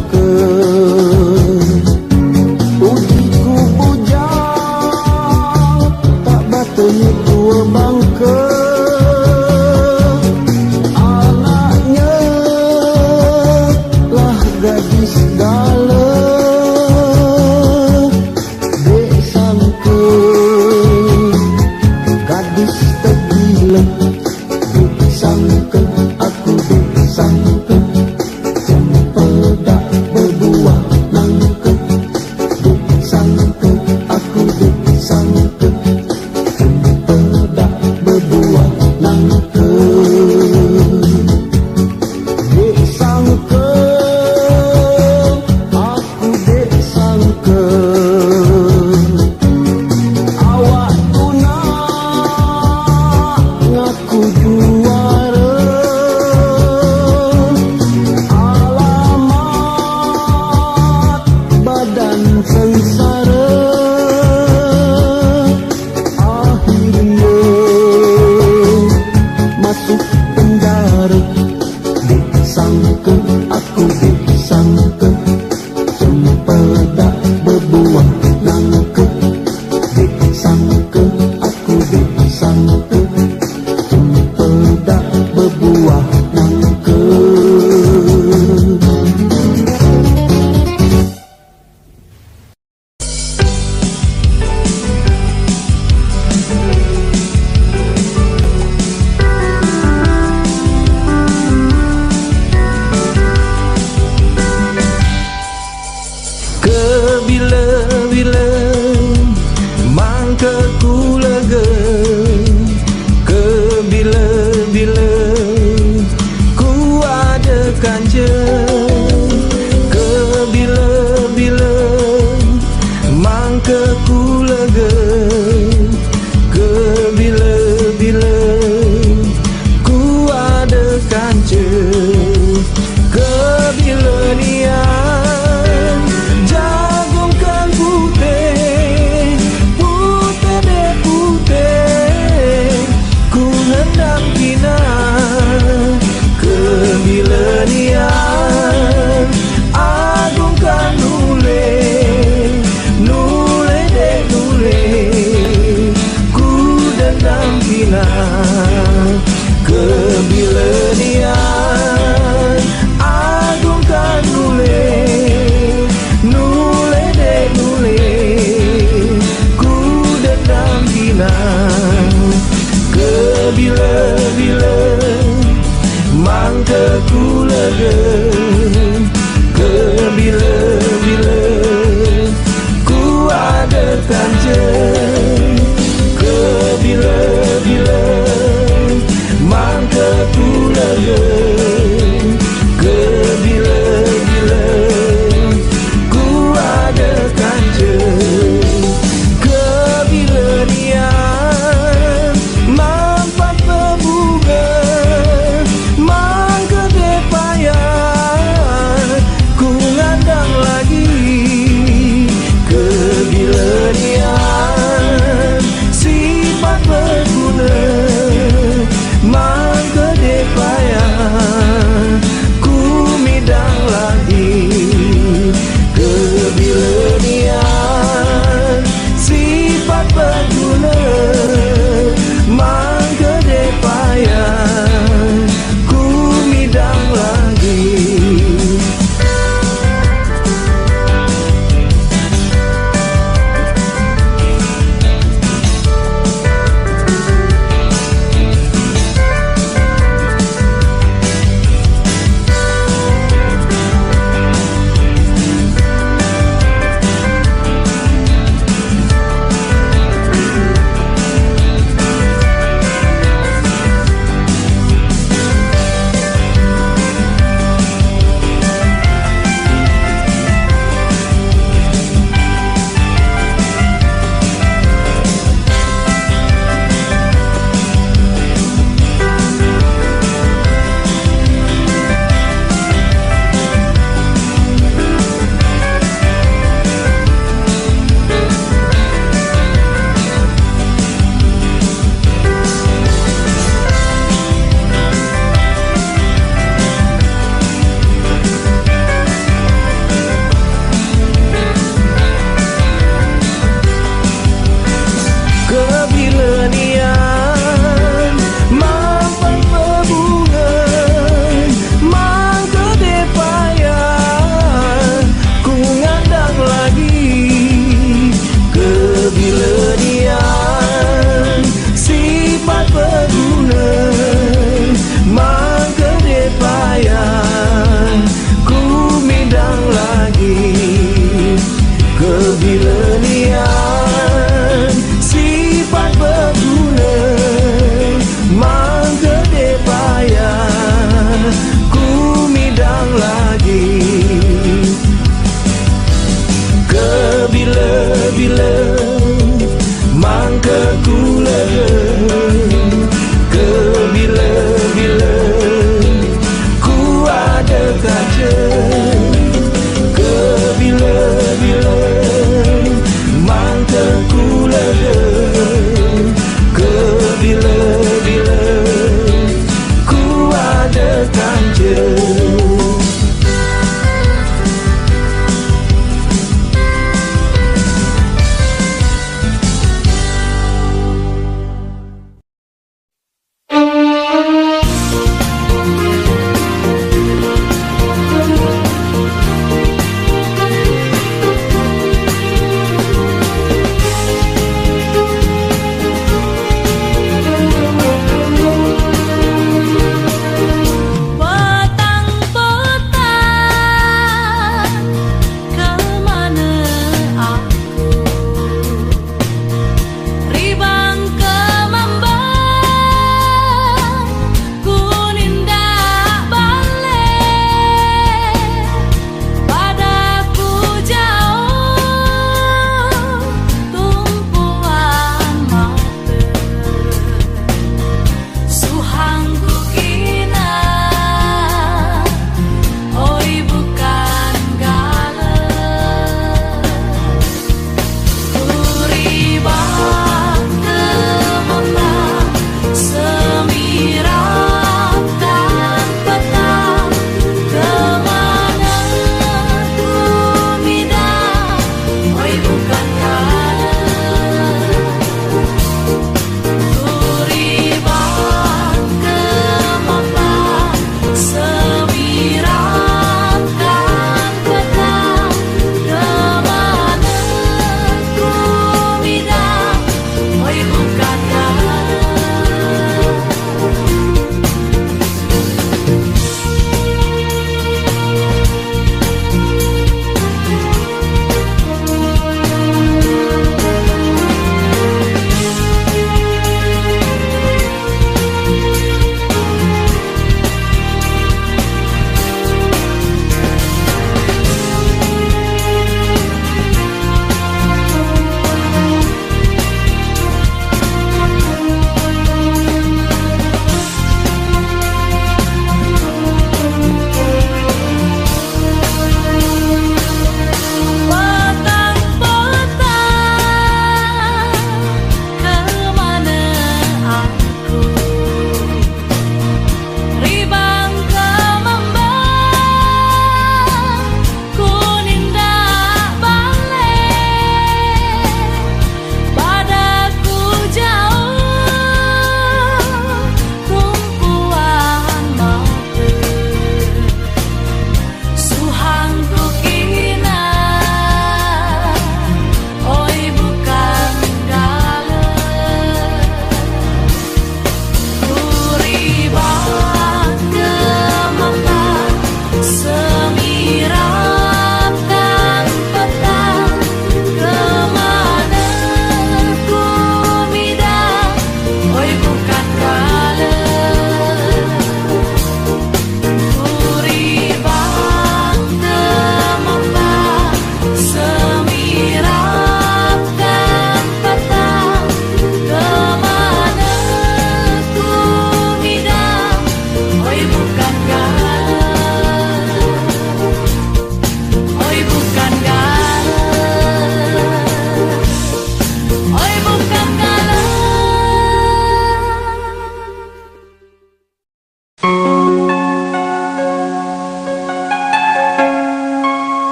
good.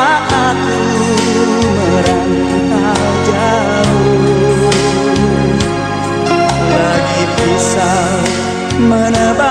Mak aku merantau jauh. Lagi pisau menebas